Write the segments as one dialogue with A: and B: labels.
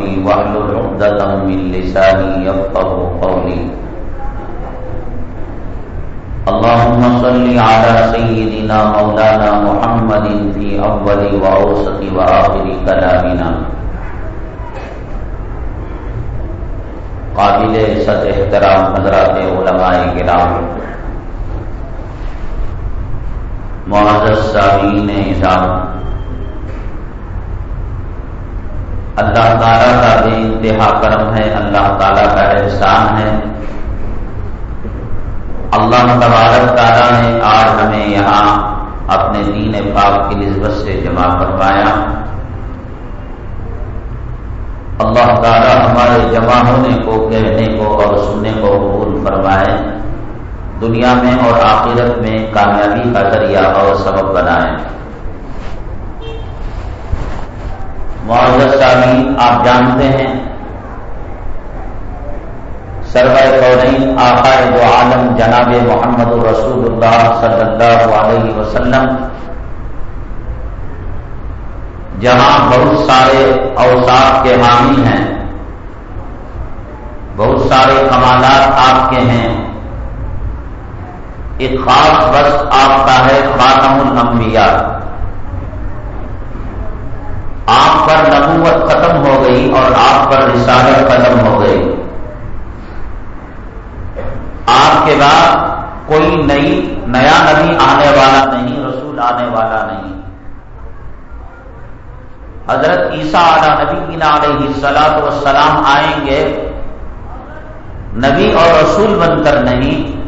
A: لي واحلل عقدة من لساني يفقه قولي. اللهم صل على سيدنا مولانا محمد في أول وأوسط وآخر كلامنا. قابل عزت احترام حضرات علماء کرام. معزز سامعین نظام اللہ تعالیٰ کا بے انتہا کرم ہے، اللہ تعالیٰ کا احسان ہے۔ اللہ تبارک تعالیٰ نے آج ہمیں یہاں اپنے دین پاک کی نسبت سے جمع کروایا اللہ تعالیٰ ہمارے جمع ہونے کو، کہنے کو اور سننے کو قبول فرمائے۔ دنیا میں اور آخرت میں کامیابی کا ذریعہ اور سبب بنائے۔ معذر سامین آپ جانتے ہیں۔ سرور قولین آقا دو عالم جناب محمد رسول اللہ صلی اللہ علیہ وسلم۔ جہاں بہت سارے اوساف کے حامی ہیں، بہت سارے کمالات آپ کے ہیں۔ ایک خاص بس آپ کا ہے خاتم الانبیاء۔ آپ پر نبوت ختم ہو گئی اور آپ پر رسالت ختم ہو گئی۔ آپ کے بعد کوئی نئی، نیا نبی آنے والا نہیں، رسول آنے والا نہیں۔ حضرت عیسیٰ علیہ نبی کی علیہ سلاد وسلام آئیں گے۔ نبی اور رسول بن کر نہیں۔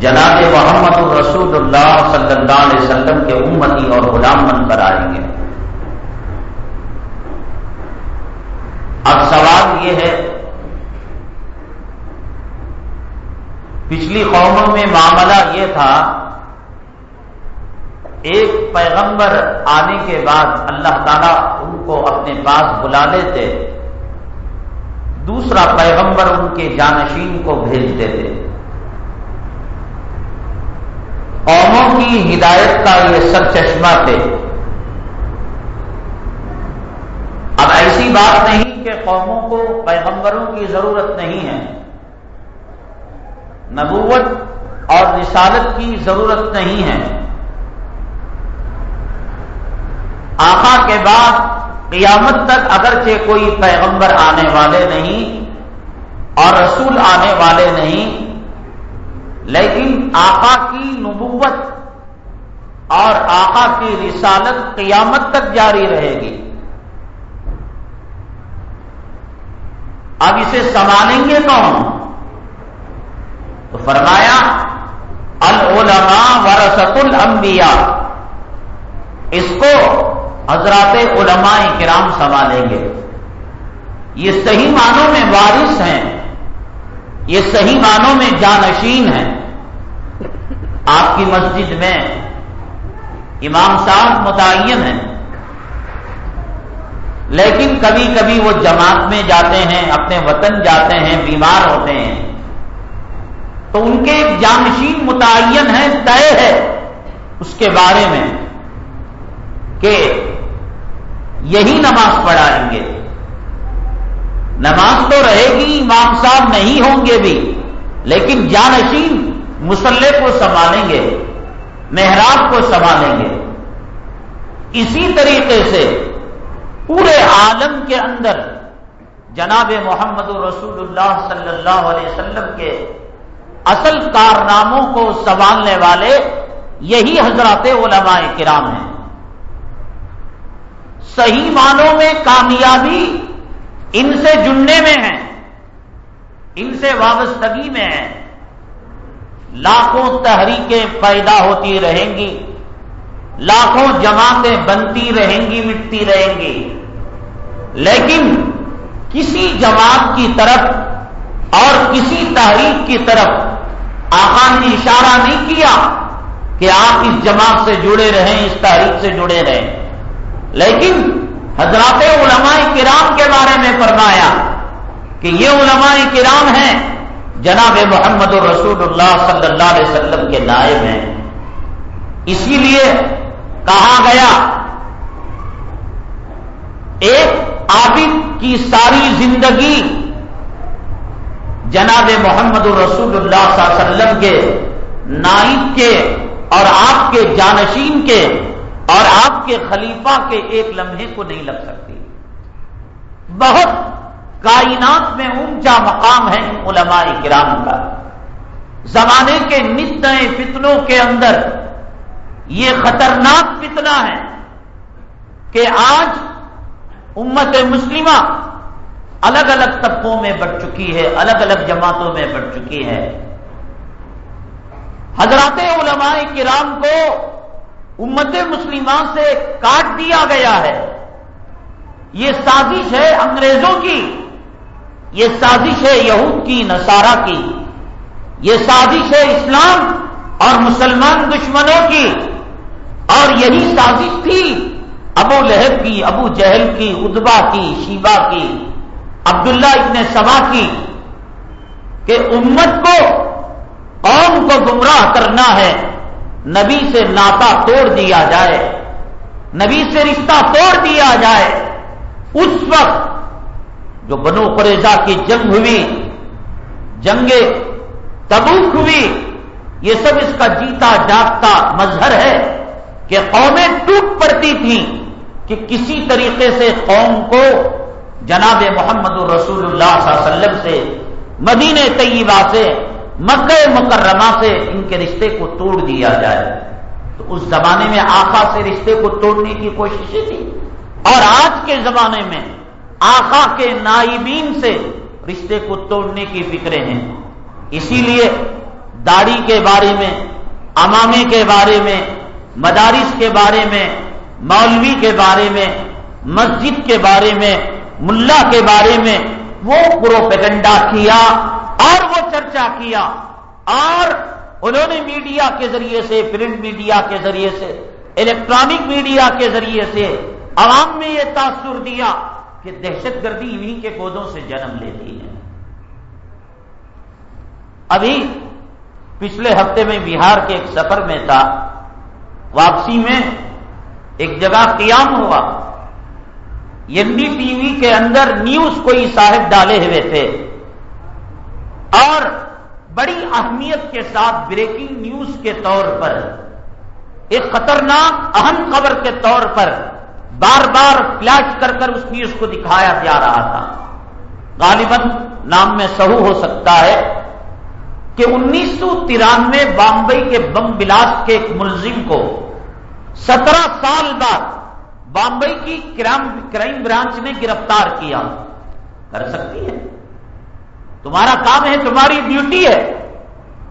A: جناب محمد الرسول اللہ صلی اللہ علیہ وسلم کے امتی اور غلام بن کر آئیں گے۔ اب سوال یہ ہے، پچھلی قوموں میں معاملہ یہ تھا، ایک پیغمبر آنے کے بعد اللہ تعالیٰ ان کو اپنے پاس بلا لیتے، دوسرا پیغمبر ان کے جانشین کو بھیجتے تھے قوموں کی ہدایت کا یہ سب چشمہ تھے۔ اب ایسی بات نہیں کہ قوموں کو پیغمبروں کی ضرورت نہیں ہے۔ نبوت اور رسالت کی ضرورت نہیں ہے۔ آقا کے بعد قیامت تک اگرچہ کوئی پیغمبر آنے والے نہیں اور رسول آنے والے نہیں، لیکن آقا کی نبوت اور آقا کی رسالت قیامت تک جاری رہے گی۔ اب اسے سنبھالیں گے کون؟ تو فرمایا، العلماء ورثت الانبیاء۔ اس کو حضرات علماء کرام سنبھالیں گے۔ یہ صحیح معنوں میں وارث ہیں۔ یہ صحیح معنوں میں جانشین ہیں۔ آپ کی مسجد میں امام صاحب متعین ہیں۔ لیکن کبھی کبھی وہ جماعت میں جاتے ہیں، اپنے وطن جاتے ہیں، بیمار ہوتے ہیں۔ تو ان کے ایک جانشین متعین ہے طے ہے اس کے بارے میں کہ یہی نماز پڑھائیں گے۔ نماز تو رہے گی، امام صاحب نہیں ہوں گے بھی، لیکن جانشین مسلح کو سنبھالیں گے، محراب کو سنبھالیں گے۔ اسی طریقے سے پورے عالم کے اندر جناب محمد رسول اللہ صلی اللہ علیہ وسلم کے اصل کارناموں کو سنبھالنے والے یہی حضرات علماء کرام ہیں۔ صحیح معنوں میں کامیابی ان سے جڑنے میں ہے، ان سے وابستگی میں ہے۔ لاکھوں تحریکیں پیدا ہوتی رہیں گی، لاکھوں جماعتیں بنتی رہیں گی، مٹتی رہیں گی۔ لیکن کسی جماعت کی طرف اور کسی تحریک کی طرف آقا نے اشارہ نہیں کیا کہ آپ اس جماعت سے جڑے رہیں، اس تحریک سے جڑے رہیں۔ لیکن حضرات علماء کرام کے بارے میں فرمایا کہ یہ علماء کرام ہیں، جناب محمد الرسول اللہ صلی اللہ علیہ وسلم کے نائب ہیں۔ اسی لیے کہا گیا ایک عابد کی ساری زندگی جناب محمد الرسول اللہ صلی اللہ علیہ وسلم کے نائب کے اور آپ کے جانشین کے اور آپ کے خلیفہ کے ایک لمحے کو نہیں لگ سکتی۔ بہت کائنات میں اونچا مقام ہے علماء کرام کا۔ زمانے کے نت نئے فتنوں کے اندر یہ خطرناک فتنہ ہے کہ آج امت مسلمہ الگ الگ طبقوں میں بڑھ چکی ہے، الگ الگ جماعتوں میں بڑھ چکی ہے۔ حضرات علماء کرام کو امت مسلمہ سے کاٹ دیا گیا ہے۔ یہ سازش ہے انگریزوں کی، یہ سازش ہے یہود کی، نصارہ کی۔ یہ سازش ہے اسلام اور مسلمان دشمنوں کی۔ اور یہی سازش تھی ابو لہب کی، ابو جہل کی ادبا کی شیبا کی، عبداللہ ابن سما کی، کہ امت کو قوم کو گمراہ کرنا ہے، نبی سے ناتا توڑ دیا جائے، نبی سے رشتہ توڑ دیا جائے۔ اس وقت جو بنو قریضہ کی جنگ ہوئی، جنگ تبوک ہوئی، یہ سب اس کا جیتا جاگتا مظہر ہے کہ قومیں ٹوٹ پڑتی تھیں۔ کہ کسی طریقے سے قوم کو جناب محمد الرسول اللہ صلی اللہ علیہ وسلم سے، مدینہ طیبہ سے، مکہ مکرمہ سے ان کے رشتے کو توڑ دیا جائے۔ تو اس زمانے میں آقا سے رشتے کو توڑنے کی کوششیں تھی اور آج کے زمانے میں آقا کے نائبین سے رشتے کو توڑنے کی فکریں ہیں۔ اسی لیے داڑھی کے بارے میں، امامے کے بارے میں، مدارس کے بارے میں مولوی کے بارے میں، مسجد کے بارے میں، ملا کے بارے میں وہ پروپیگنڈا کیا اور وہ چرچا کیا اور انہوں نے میڈیا کے ذریعے سے، پرنٹ میڈیا کے ذریعے سے، الیکٹرانک میڈیا کے ذریعے سے عوام میں یہ تاثر دیا کہ دہشت گردی انہیں کے پودوں سے جنم لیتی ہے۔ ابھی پچھلے ہفتے میں بہار کے ایک سفر میں تھا، واپسی میں ایک جگہ قیام ہوا۔ این ڈی ٹی وی کے اندر نیوز کوئی صاحب ڈالے ہوئے تھے۔ اور بڑی اہمیت کے ساتھ بریکنگ نیوز کے طور پر، ایک خطرناک اہم خبر کے طور پر بار بار فلیش کر کر اس نیوز کو دکھایا جا رہا تھا۔ غالباً نام میں سہو ہو سکتا ہے کہ انیس سو ترانوے بامبئی کے بم بلاس کے ایک ملزم کو سترہ سال بعد بامبئی کی کرائم برانچ نے گرفتار کیا۔ کر سکتی ہے۔ تمہارا کام ہے، تمہاری ڈیوٹی ہے۔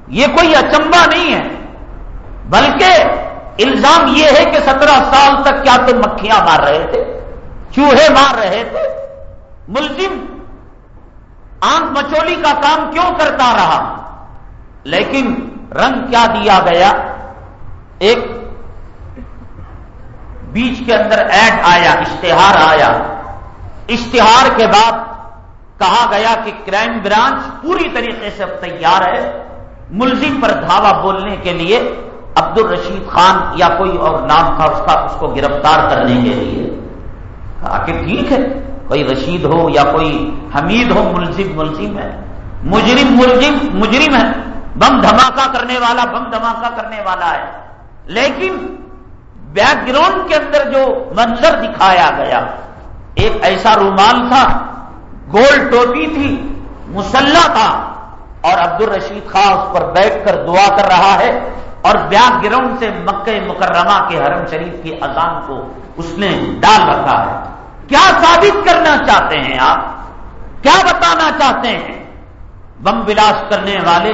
A: یہ کوئی اچمبا نہیں ہے۔ بلکہ الزام یہ ہے کہ سترہ سال تک کیا تم مکھیاں مار رہے تھے؟ چوہے مار رہے تھے؟ ملزم آنکھ مچولی کا کام کیوں کرتا رہا؟ لیکن رنگ کیا دیا گیا؟ ایک بیچ کے اندر ایڈ آیا، اشتہار آیا۔ اشتہار کے بعد کہا گیا کہ کرائم برانچ پوری طریقے سے اب تیار ہے۔ ملزم پر دھاوا بولنے کے لیے عبد الرشید خان یا کوئی اور نام تھا اس کا، اس کو گرفتار کرنے کے لیے۔ کہا کہ ٹھیک ہے، کوئی رشید ہو یا کوئی حمید ہو، ملزم ملزم ہے۔ مجرم، ملزم، مجرم ہے۔ بم دھماکہ کرنے والا، بم دھماکہ کرنے والا ہے۔ لیکن بیک گراؤنڈ کے اندر جو منظر دکھایا گیا، ایک ایسا رومال تھا، گول ٹوپی تھی، مسلح تھا، اور عبد الرشید خان اس پر بیٹھ کر دعا کر رہا ہے، اور بیک گراؤنڈ سے مکہ مکرمہ کے حرم شریف کی اذان کو اس نے ڈال رکھا ہے۔ کیا ثابت کرنا چاہتے ہیں آپ؟ کیا بتانا چاہتے ہیں؟ بم بلاس کرنے والے،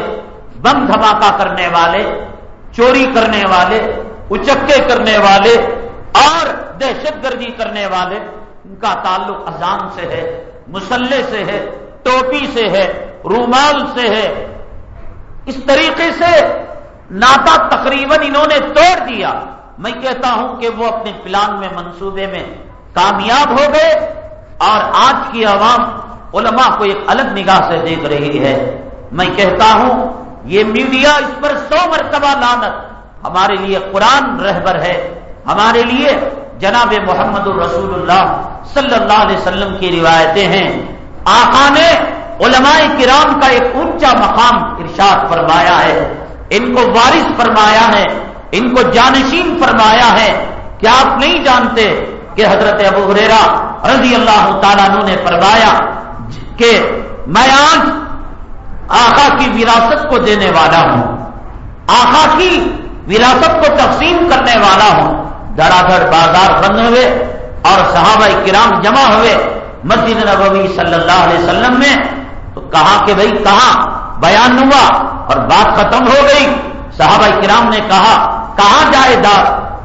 A: بم دھماکہ کرنے والے، چوری کرنے والے اچکے کرنے والے اور دہشت گردی کرنے والے، ان کا تعلق اذان سے ہے، مسلح سے ہے، ٹوپی سے ہے، رومال سے ہے۔ اس طریقے سے ناتا تقریباً انہوں نے توڑ دیا۔ میں کہتا ہوں کہ وہ اپنے پلان میں، منصوبے میں کامیاب ہو گئے اور آج کی عوام علماء کو ایک الگ نگاہ سے دیکھ رہی ہے۔ میں کہتا ہوں، یہ میڈیا اس پر سو مرتبہ لانت ہمارے لیے قرآن رہبر ہے، ہمارے لیے جناب محمد الرسول اللہ صلی اللہ علیہ وسلم کی روایتیں ہیں۔ آقا نے علماء کرام کا ایک اونچا مقام ارشاد فرمایا ہے۔ ان کو وارث فرمایا ہے، ان کو جانشین فرمایا ہے۔ کیا آپ نہیں جانتے کہ حضرت ابو حریرا رضی اللہ تعالیٰ نے فرمایا کہ میں آج آقا کی وراثت کو دینے والا ہوں۔ آقا کی وراثت کو تقسیم کرنے والا ہوں۔ دھڑا دھڑ بازار بند ہوئے اور صحابہ کرام جمع ہوئے۔ مسجد نبوی صلی اللہ علیہ وسلم میں تو کہا کہ بھائی کہاں؟ بیان ہوا اور بات ختم ہو گئی۔ صحابہ کرام نے کہا، کہاں جائے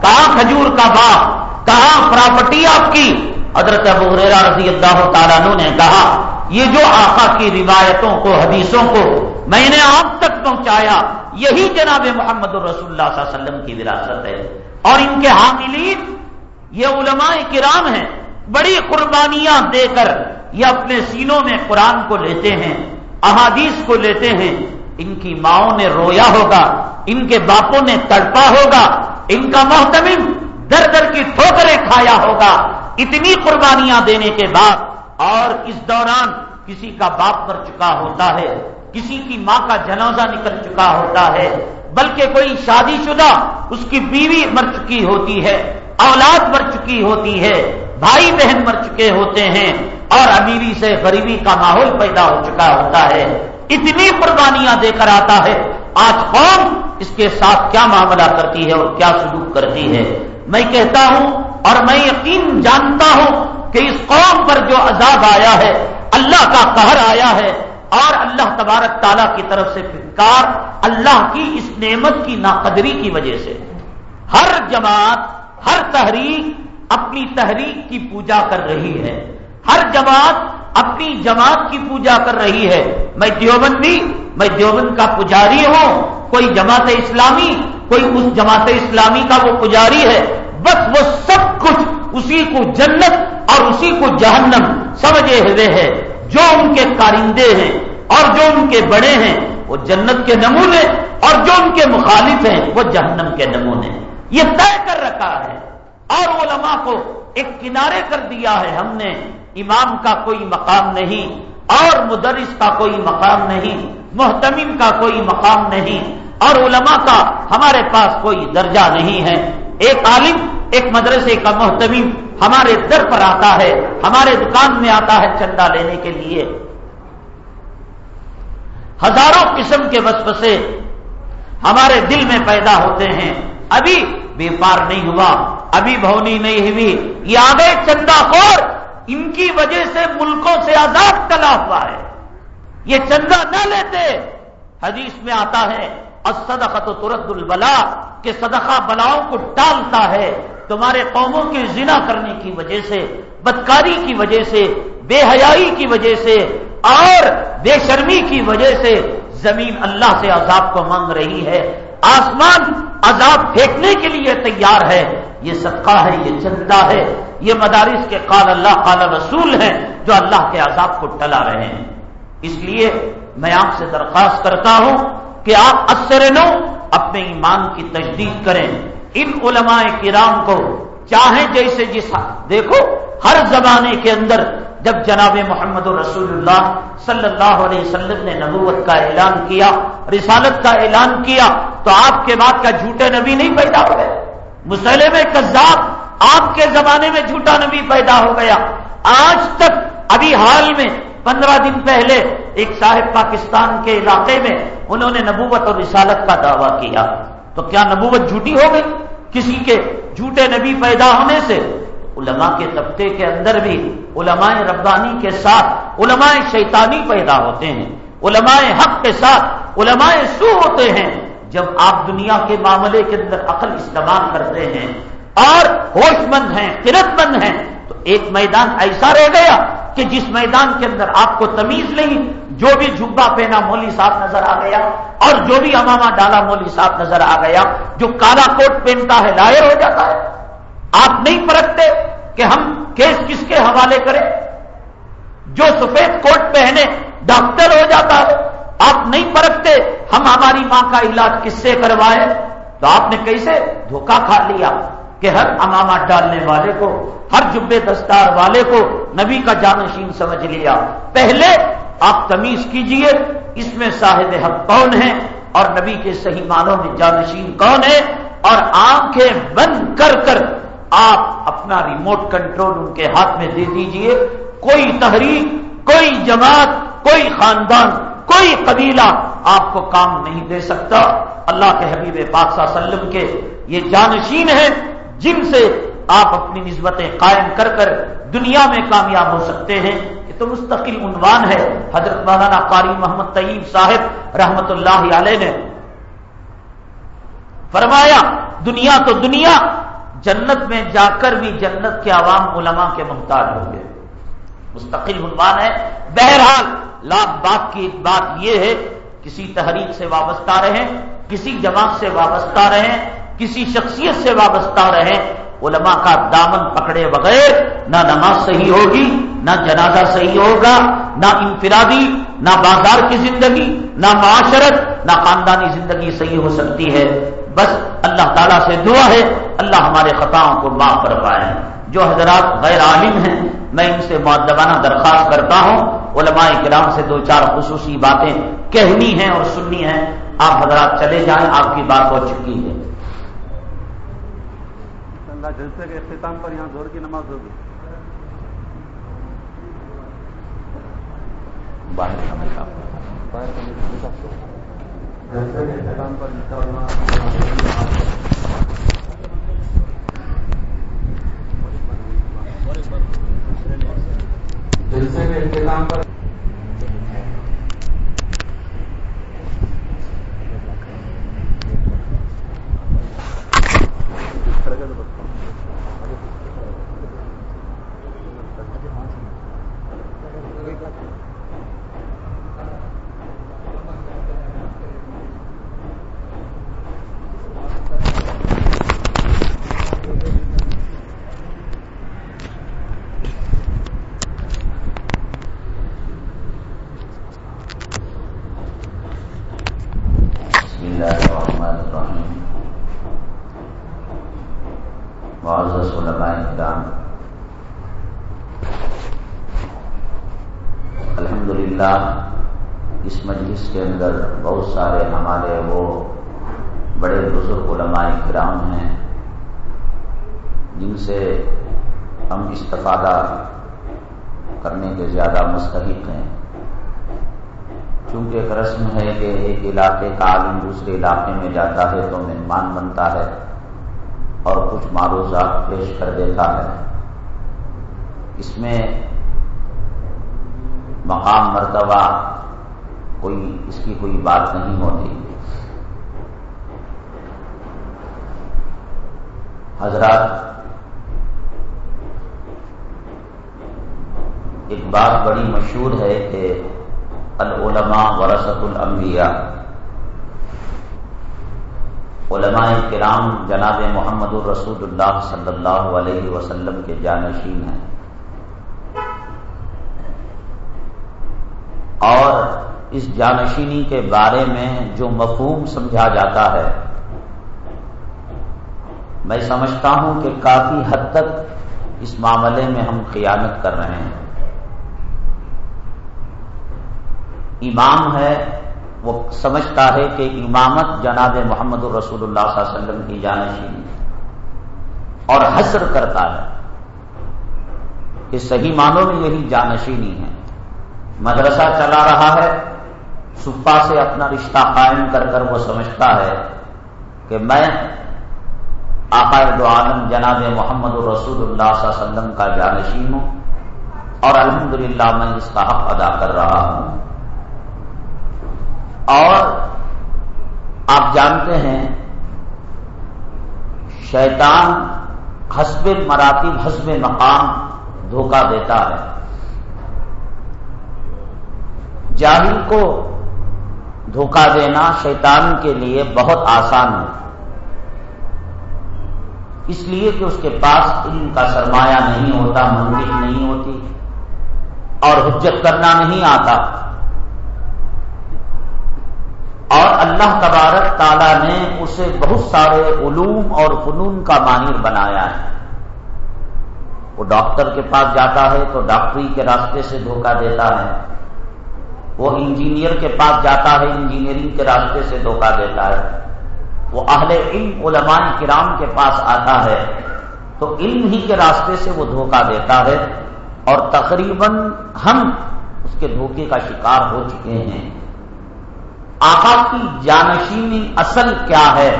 A: کہاں کھجور کا باغ؟ کہاں پراپرٹی آپ کی؟ حضرت ابو ریرا رضی اللہ تعالیٰ نے کہا، یہ جو آقا کی روایتوں کو، حدیثوں کو میں نے آپ تک پہنچایا یہی جناب محمد الرسول اللہ صلی اللہ علیہ وسلم کی وراثت ہے۔ اور ان کے حاملین، یہ علماء کرام ہیں، بڑی قربانیاں دے کر یہ اپنے سینوں میں قرآن کو لیتے ہیں، احادیث کو لیتے ہیں۔ ان کی ماؤں نے رویا ہوگا، ان کے باپوں نے تڑپا ہوگا، ان کا محتمم در در کی ٹھوکریں کھایا ہوگا۔ اتنی قربانیاں دینے کے بعد اور اس دوران کسی کا باپ مر چکا ہوتا ہے۔ کسی کی ماں کا جنازہ نکل چکا ہوتا ہے، بلکہ کوئی شادی شدہ اس کی بیوی مر چکی ہوتی ہے، اولاد مر چکی ہوتی ہے، بھائی بہن مر چکے ہوتے ہیں اور امیری سے غریبی کا ماحول پیدا ہو چکا ہوتا ہے۔ اتنی قربانیاں دے کر آتا ہے۔ آج قوم اس کے ساتھ کیا معاملہ کرتی ہے اور کیا سلوک کرتی ہے؟ میں کہتا ہوں اور میں یقین جانتا ہوں کہ اس قوم پر جو عذاب آیا ہے، اللہ کا قہر آیا ہے۔ اور اللہ تبارک تعالیٰ کی طرف سے فکار اللہ کی اس نعمت کی ناقدری کی وجہ سے۔ ہر جماعت، ہر تحریک اپنی تحریک کی پوجا کر رہی ہے۔ ہر جماعت اپنی جماعت کی پوجا کر رہی ہے۔ میں دیوبندی، میں دیوبند کا پجاری ہوں۔ کوئی جماعت اسلامی، کوئی اس جماعت اسلامی کا وہ پجاری ہے۔ بس وہ سب کچھ اسی کو جنت اور اسی کو جہنم سمجھے ہوئے ہے جو ان کے کارندے ہیں اور جو ان کے بڑے ہیں، وہ جنت کے نمونے اور جو ان کے مخالف ہیں، وہ جہنم کے نمونے۔ یہ طے کر رکھا ہے۔ اور علماء کو ایک کنارے کر دیا ہے۔ ہم نے امام کا کوئی مقام نہیں، اور مدرس کا کوئی مقام نہیں محتمین کا کوئی مقام نہیں، اور علماء کا ہمارے پاس کوئی درجہ نہیں ہے۔ ایک عالم ایک مدرسے کا محتمیم ہمارے در پر آتا ہے، ہمارے دکان میں آتا ہے چندہ لینے کے لیے۔ ہزاروں قسم کے وسوسے ہمارے دل میں پیدا ہوتے ہیں۔ ابھی بیپار نہیں ہوا، ابھی بھونی نہیں ہوئی، یہ آگے چندہ خور ان کی وجہ سے ملکوں سے آزاد کلا ہوا ہے۔ یہ چندہ نہ لیتے، حدیث میں آتا ہے صدقت ترد البلا کہ صدقہ بلاؤں کو ٹالتا ہے۔ تمہارے قوموں کی زنا کرنے کی وجہ سے، بدکاری کی وجہ سے، بے حیائی کی وجہ سے اور بے شرمی کی وجہ سے زمین اللہ سے عذاب کو مانگ رہی ہے۔ آسمان عذاب پھینکنے کے لیے تیار ہے۔ یہ صدقہ ہے، یہ چندہ ہے۔ یہ مدارس کے قال اللہ، قال رسول ہیں جو اللہ کے عذاب کو ٹلا رہے ہیں۔ اس لیے میں آپ سے درخواست کرتا ہوں کہ آپ اثر نو اپنے ایمان کی تجدید کریں۔ ان علماء کرام کو چاہے جیسے جس دیکھو، ہر زمانے کے اندر جب جناب محمد رسول اللہ صلی اللہ علیہ وسلم نے نبوت کا اعلان کیا، رسالت کا اعلان کیا، تو آپ کے بعد کا جھوٹے نبی نہیں پیدا ہو گئے۔ مسئلے میں کذاب آپ کے زمانے میں جھوٹا نبی پیدا ہو گیا۔ آج تک، ابھی حال میں، پندرہ دن پہلے ایک صاحب پاکستان کے علاقے میں انہوں نے نبوت اور رسالت کا دعویٰ کیا۔ تو کیا نبوت جھوٹی ہو گئی؟ کسی کے جھوٹے نبی پیدا ہونے سے علماء کے طبقے کے اندر بھی، علماء ربانی کے ساتھ، علماء شیطانی پیدا ہوتے ہیں، علماء حق کے ساتھ، علماء سو ہوتے ہیں۔ جب آپ دنیا کے معاملے کے اندر عقل استعمال کرتے ہیں اور ہوش مند ہیں، قرت مند ہیں، تو ایک میدان ایسا رہ گیا کہ جس میدان کے اندر آپ کو تمیز نہیں جو بھی جھبا پہنا مولی صاحب نظر آ گیا اور جو بھی اماما ڈالا مولی صاحب نظر آ گیا، جو کالا کوٹ پہنتا ہے، لائر ہو جاتا ہے۔ آپ نہیں پرکھتے کہ ہم کیس کس کے حوالے کریں۔ جو سفید کوٹ پہنے ڈاکٹر ہو جاتا ہے، آپ نہیں پرکھتے ہم ہماری ماں کا علاج کس سے کروائے؟ تو آپ نے کیسے دھوکہ کھا لیا کہ ہر امامہ ڈالنے والے کو، ہر جبے دستار والے کو نبی کا جانشین سمجھ لیا۔ پہلے آپ تمیز کیجیے، اس میں صاحب حق کون ہے اور نبی کے صحیح معنوں میں جانشین کون ہے اور آنکھیں بند کر کر آپ اپنا ریموٹ کنٹرول ان کے ہاتھ میں دے دیجیے۔ کوئی تحریک، کوئی جماعت، کوئی خاندان، کوئی قبیلہ آپ کو کام نہیں دے سکتا۔ اللہ کے حبیب پاک صلی اللہ علیہ وسلم کے یہ جانشین ہیں جن سے آپ اپنی نسبتیں قائم کر کر دنیا میں کامیاب ہو سکتے ہیں، یہ تو مستقل عنوان ہے۔ حضرت مولانا قاری محمد طیب صاحب رحمت اللہ علیہ نے فرمایا، دنیا تو دنیا، جنت میں جا کر بھی جنت کے عوام علماء کے محتاج ہوں گے۔ مستقل عنوان ہے۔ بہرحال، لاکھ بات کی ایک بات یہ ہے، کسی تحریک سے وابستہ رہیں، کسی جماعت سے وابستہ رہیں، کسی شخصیت سے وابستہ رہیں علماء کا دامن پکڑے بغیر نہ نماز صحیح ہوگی، نہ جنازہ صحیح ہوگا، نہ انفرادی، نہ بازار کی زندگی، نہ معاشرت، نہ خاندانی زندگی صحیح ہو سکتی ہے۔ بس اللہ تعالیٰ سے دعا ہے، اللہ ہمارے خطاؤں کو معاف کر پائے جو حضرات غیر عالم ہیں، میں ان سے معدبانہ درخواست کرتا ہوں۔ علماء کرام سے دو چار خصوصی باتیں کہنی ہیں اور سننی ہیں۔ آپ حضرات چلے جائیں، آپ کی بات ہو چکی ہے۔
B: جلسے کے اختتام پر یہاں زور کی نماز ہوگی۔ جلسے کے اختتام پر جلسے کے اختتام پر
A: اس مجلس کے اندر بہت سارے ہمارے وہ بڑے بزرگ علماء کرام ہیں جن سے ہم استفادہ کرنے کے زیادہ مستحق ہیں۔ چونکہ ایک رسم ہے کہ ایک علاقے کا عالم دوسرے علاقے میں جاتا ہے تو مہمان بنتا ہے اور کچھ معروضات پیش کر دیتا ہے۔ اس میں مقام مرتبہ کوئی اس کی کوئی بات نہیں ہوتی۔ حضرات ایک بات بڑی مشہور ہے کہ العلماء ورثت الانبیاء۔ علماء کرام جناب محمد الرسول اللہ صلی اللہ علیہ وسلم کے جانشین ہیں۔ اور اس جانشینی کے بارے میں جو مفہوم سمجھا جاتا ہے، میں سمجھتا ہوں کہ کافی حد تک اس معاملے میں ہم خیانت کر رہے ہیں۔ امام ہے، وہ سمجھتا ہے کہ امامت جناب محمد الرسول اللہ صلی اللہ علیہ وسلم کی جانشینی اور حسر کرتا ہے کہ صحیح معنوں میں یہی جانشینی ہے۔ مدرسہ چلا رہا ہے صفا سے اپنا رشتہ قائم کر کر وہ سمجھتا ہے کہ میں آقا دو عالم جناب محمد الرسول اللہ صلی اللہ علیہ وسلم کا جانشین ہوں اور الحمدللہ میں اس کا حق ادا کر رہا ہوں اور آپ جانتے ہیں، شیطان حسب مراتب حسب مقام دھوکہ دیتا ہے۔ جاہل کو دھوکہ دینا شیطان کے لیے بہت آسان ہے۔ اس لیے کہ اس کے پاس علم کا سرمایہ نہیں ہوتا، منطق نہیں ہوتی اور حجت کرنا نہیں آتا اور اللہ تبارک تعالیٰ نے اسے بہت سارے علوم اور فنون کا مانر بنایا ہے۔ وہ ڈاکٹر کے پاس جاتا ہے تو ڈاکٹری کے راستے سے دھوکہ دیتا ہے۔ وہ انجینئر کے پاس جاتا ہے، انجینئرنگ کے راستے سے دھوکہ دیتا ہے۔ وہ اہل علم، علماء کرام کے پاس آتا ہے۔ تو علم ہی کے راستے سے وہ دھوکہ دیتا ہے۔ اور تقریباً ہم اس کے دھوکے کا شکار ہو چکے ہیں۔ آقا کی جانشینی اصل کیا ہے؟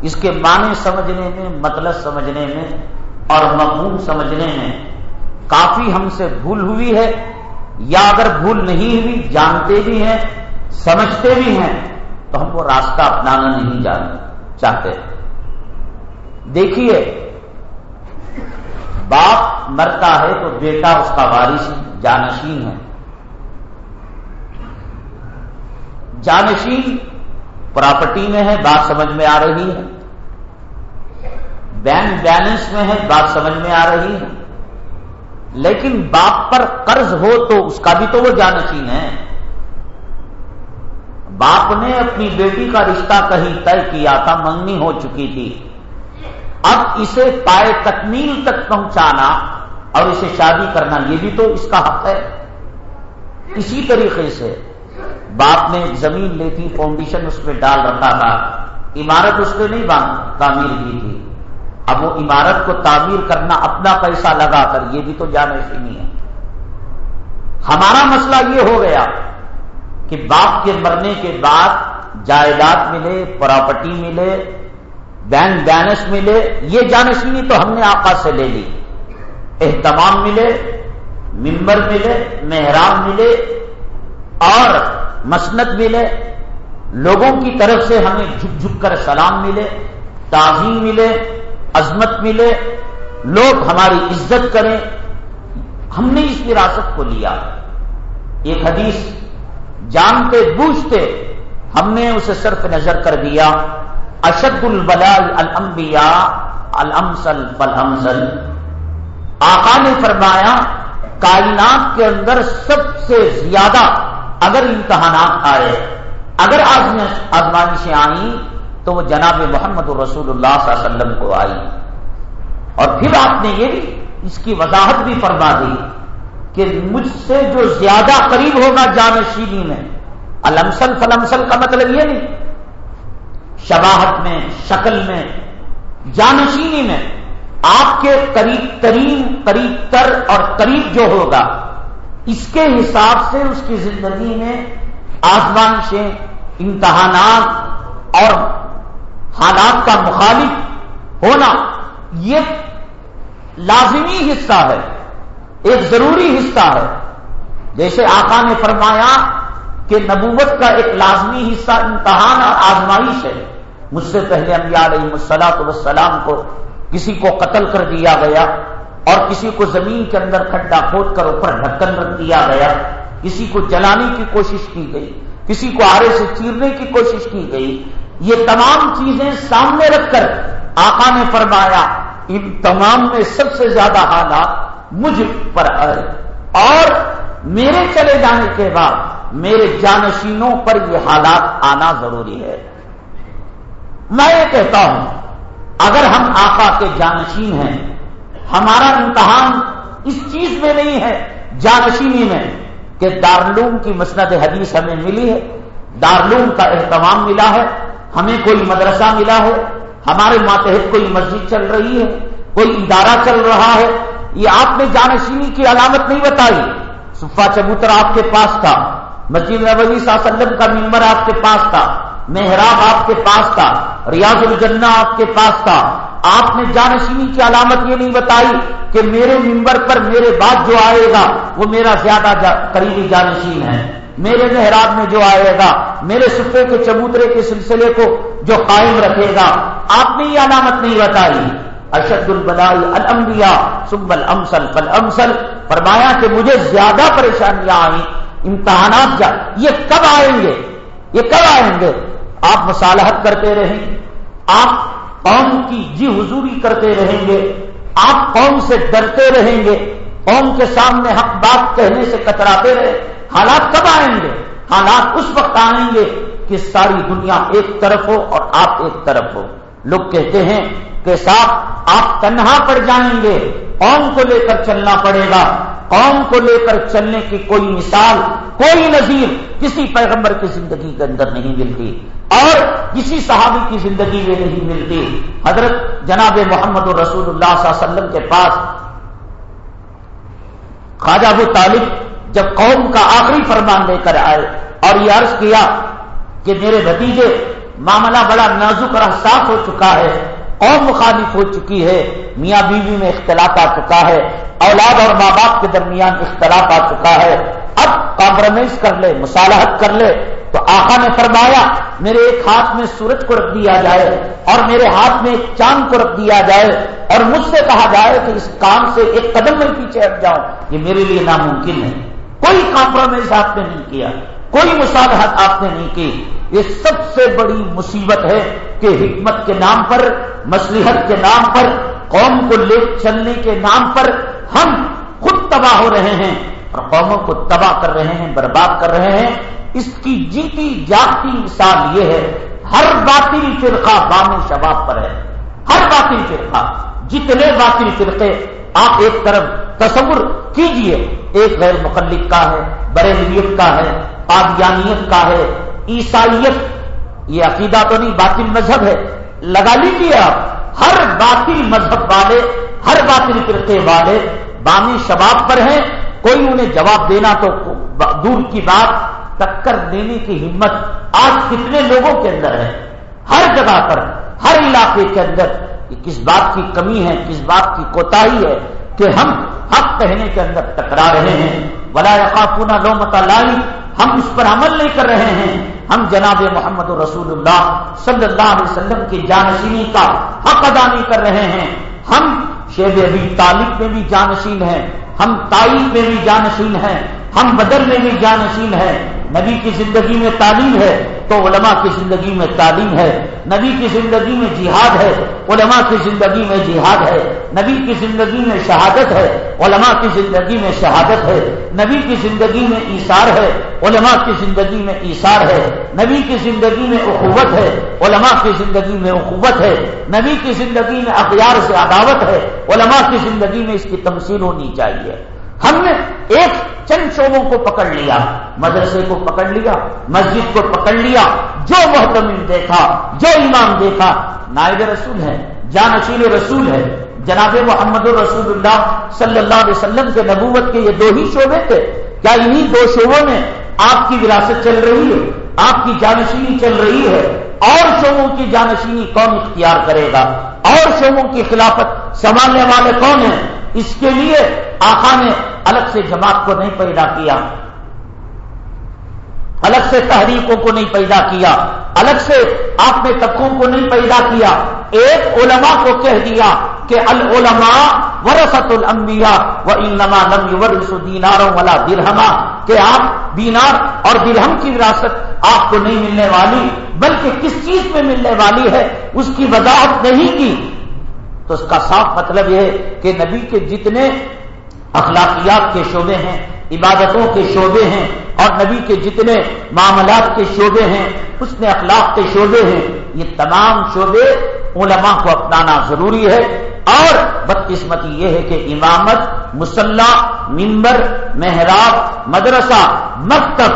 A: اس کے معنی سمجھنے میں مطلب سمجھنے میں اور مقبول سمجھنے میں کافی ہم سے بھول ہوئی ہے، یا اگر بھول نہیں ہوئی، جانتے بھی ہیں، سمجھتے بھی ہیں، تو ہم وہ راستہ اپنانا نہیں جان چاہتے۔ دیکھیے، باپ مرتا ہے تو بیٹا اس کا وارث، جانشین ہے۔ جانشین پراپرٹی میں ہے، بات سمجھ میں آ رہی ہے۔ بینک بیلنس میں ہے، بات سمجھ میں آ رہی ہے۔ لیکن باپ پر قرض ہو تو اس کا بھی تو وہ جانشین ہے۔ باپ نے اپنی بیٹی کا رشتہ کہیں طے کیا تھا، منگنی ہو چکی تھی۔ اب اسے پائے تکمیل تک پہنچانا اور اسے شادی کرنا، یہ بھی تو اس کا حق ہے۔ اسی طریقے سے باپ نے زمین لی تھی فاؤنڈیشن اس پہ ڈال رکھا تھا، عمارت اس پہ نہیں تعمیر کی تھی۔ اب وہ عمارت کو تعمیر کرنا اپنا پیسہ لگا کر، یہ بھی تو جانشینی ہے۔ ہمارا مسئلہ یہ ہو گیا کہ باپ کے مرنے کے بعد جائیداد ملے پراپرٹی ملے بینک بیلنس ملے، یہ جانشینی تو ہم نے آقا سے لے لی۔ اہتمام ملے، ممبر ملے محرام ملے اور مسنت ملے، لوگوں کی طرف سے ہمیں جھک جھک کر سلام ملے، تعظیم ملے، عظمت ملے، لوگ ہماری عزت کریں۔ ہم نے اس وراثت کو لیا۔ ایک حدیث جانتے، بوجھتے، ہم نے اسے صرف نظر کر دیا۔ اشد البلال الانبیاء الامسل فالامسل آقا نے فرمایا، کائنات کے اندر سب سے زیادہ اگر امتحانات آئے، اگر آزمائشیں آئیں، تو وہ جناب محمد رسول اللہ صلی اللہ علیہ وسلم کو آئی۔ اور پھر آپ نے یہ اس کی وضاحت بھی فرما دی کہ مجھ سے جو زیادہ قریب ہوگا جانشینی میں، المسل فلمسل کا مطلب یہ نہیں، شباہت میں، شکل میں جانشینی میں، آپ کے قریب ترین، قریب تر اور قریب جو ہوگا اس کے حساب سے اس کی زندگی میں آزمائشیں امتحانات اور حالات کا مخالف ہونا یہ لازمی حصہ ہے، ایک ضروری حصہ ہے۔ جیسے آقا نے فرمایا کہ نبوت کا ایک لازمی حصہ امتحان اور آزمائش ہے۔ مجھ سے پہلے انبیاء علیہ مسلاط والسلام کو کسی کو قتل کر دیا گیا۔ اور کسی کو زمین کے اندر کھڈا کھود کر اوپر ڈھکن رکھ دیا گیا، کسی کو جلانے کی کوشش کی گئی، کسی کو آرے سے چیرنے کی کوشش کی گئی، یہ تمام چیزیں سامنے رکھ کر آقا نے فرمایا، ان تمام میں سب سے زیادہ حالات مجھ پر آئے۔ اور میرے چلے جانے کے بعد میرے جانشینوں پر یہ حالات آنا ضروری ہے۔ میں یہ کہتا ہوں، اگر ہم آقا کے جانشین ہیں ہمارا امتحان اس چیز میں نہیں ہے، جانشینی میں، کہ دارلوم کی مسند حدیث ہمیں ملی ہے دارلوم کا اہتمام ملا ہے، ہمیں کوئی مدرسہ ملا ہے، ہمارے ماتحت کوئی مسجد چل رہی ہے، کوئی ادارہ چل رہا ہے، یہ آپ نے جانشینی کی علامت نہیں بتائی۔ صفا چبوتر آپ کے پاس تھا، مسجد نبوی صلی اللہ علیہ وسلم کا ممبر آپ کے پاس تھا، محراب آپ کے پاس تھا، ریاض الجنہ آپ کے پاس تھا۔ آپ نے جانشینی کی علامت یہ نہیں بتائی کہ میرے ممبر پر میرے بعد جو آئے گا، وہ میرا زیادہ جا قریبی جانشین ہے۔ میرے محراب میں جو آئے گا، میرے سفے کے چبوترے کے سلسلے کو جو قائم رکھے گا، آپ نے یہ علامت نہیں بتائی۔ اشد البلائی الانبیاء ثم الامثل فالامثل، فرمایا کہ مجھے زیادہ پریشانیاں آئیں، امتحانات جا یہ کب آئیں گے؟ یہ کب آئیں گے؟ آپ مصالحت کرتے رہیں۔ آپ قوم کی جی حضوری کرتے رہیں گے؟ آپ قوم سے ڈرتے رہیں گے؟ قوم کے سامنے حق بات کہنے سے کتراتے رہے؟ حالات کب آئیں گے؟ حالات اس وقت آئیں گے کہ ساری دنیا ایک طرف ہو اور آپ ایک طرف ہو۔ لوگ کہتے ہیں کہ صاحب، آپ تنہا پڑ جائیں گے۔ قوم کو لے کر چلنا پڑے گا۔ قوم کو لے کر چلنے کی کوئی مثال، کوئی نظیر کسی پیغمبر کی زندگی کے اندر نہیں ملتی۔ اور کسی صحابی کی زندگی میں نہیں ملتی۔ حضرت جناب محمد رسول اللہ صلی اللہ علیہ وسلم کے پاس خواجہ ابو طالب جب قوم کا آخری فرمان لے کر آئے اور یہ عرض کیا کہ میرے بھتیجے، معاملہ بڑا نازک اور حساس ہو چکا ہے، قوم مخالف ہو چکی ہے، میاں بیوی میں اختلاف آ چکا ہے، اولاد اور ماں باپ کے درمیان اختلاف آ چکا ہے۔ اب کمپرومائز کر لے، مصالحت کر لے۔ تو آقا نے فرمایا، میرے ایک ہاتھ میں سورج کو رکھ دیا جائے اور میرے ہاتھ میں ایک چاند کو رکھ دیا جائے اور مجھ سے کہا جائے کہ اس کام سے ایک قدم میں پیچھے ہٹ جاؤں یہ میرے لیے ناممکن ہے۔ کوئی کمپرومائز آپ نے نہیں کیا، کوئی مصالحت آپ نے نہیں کی۔ یہ سب سے بڑی مصیبت ہے کہ حکمت کے نام پر مصلیحت کے نام پر، قوم کو لے چلنے کے نام پر ہم خود تباہ ہو رہے ہیں۔ اور قوموں کو تباہ کر رہے ہیں، برباد کر رہے ہیں۔ اس کی جیتی جاگتی مثال یہ ہے، ہر باطل فرقہ بام شباب پر ہے۔ ہر باطل فرقہ، جتنے باطل فرقے، آپ ایک طرف تصور کیجیے، ایک غیر مقلق کا ہے بریلیت کا ہے آدیانیت کا ہے، عیسائیت۔ یہ عقیدہ تو نہیں، باطل مذہب ہے۔ لگا لیجیے آپ، ہر باطل مذہب والے، ہر باطل فرقے والے بامی شباب پر ہیں۔ کوئی انہیں جواب دینا تو دور کی بات، ٹکر دینے کی ہمت آج کتنے لوگوں کے اندر ہے؟ ہر جگہ پر، ہر علاقے کے اندر۔ کس بات کی کمی ہے، کس بات کی کوتا ہے کہ ہم حق کہنے کے اندر ٹکرا رہے ہیں؟ بلا یقافنا لو متا لائی ہم اس پر عمل نہیں کر رہے ہیں۔ ہم جناب محمد رسول اللہ صلی اللہ علیہ وسلم کی جانشینی کا حق ادا نہیں کر رہے ہیں۔ ہم شیب ابھی طالب میں بھی جانشین ہیں۔ ہم تائف میں بھی جانشین ہیں، ہم بدر میں بھی جانشین ہیں، نبی کی زندگی میں تعلیم ہے تو علماء کی زندگی میں تعلیم ہے نبی کی زندگی میں جہاد ہے علماء کی زندگی میں جہاد ہے نبی کی زندگی میں شہادت ہے علماء کی زندگی میں شہادت ہے نبی کی زندگی میں ایثار ہے علماء کی زندگی میں ایثار ہے نبی کی زندگی میں اخوت ہے علماء کی زندگی میں اخوت ہے نبی کی زندگی میں اخیار سے عداوت ہے علماء کی زندگی میں اس کی تمثیل ہونی چاہیے ہم نے ایک چند شعبوں کو پکڑ لیا، مدرسے کو پکڑ لیا، مسجد کو پکڑ لیا، جو محتمل دیکھا، جو امام دیکھا، نائب رسول ہے جانشین رسول ہے، جناب محمد رسول اللہ صلی اللہ علیہ وسلم کے نبوت کے یہ دو ہی شعبے تھے۔ کیا انہی دو شعبوں میں آپ کی وراثت چل رہی ہے؟ آپ کی جانشینی چل رہی ہے؟ اور شعبوں کی جانشینی کون اختیار کرے گا؟ اور شعبوں کی خلافت سنبھالنے والے کون ہیں؟ اس کے لیے آقا نے الگ سے جماعت کو نہیں پیدا کیا، الگ سے تحریکوں کو نہیں پیدا کیا، الگ سے آپ نے طبقوں کو نہیں پیدا کیا۔ ایک علماء کو کہہ دیا کہ العلماء ورثت الانبیاء و انما لم یورث دیناروں والا درہما، کہ آپ دینار اور درہم کی وراثت آپ کو نہیں ملنے والی، بلکہ کس چیز میں ملنے والی ہے؟ اس کی وضاحت نہیں کی۔ تو اس کا صاف مطلب یہ ہے کہ نبی کے جتنے اخلاقیات کے شعبے ہیں، عبادتوں کے شعبے ہیں، اور نبی کے جتنے معاملات کے شعبے ہیں اس نے اخلاق کے شعبے ہیں، یہ تمام شعبے علماء کو اپنانا ضروری ہے۔ اور بدقسمتی یہ ہے کہ امامت مسلح ممبر محراب، مدرسہ، مکتب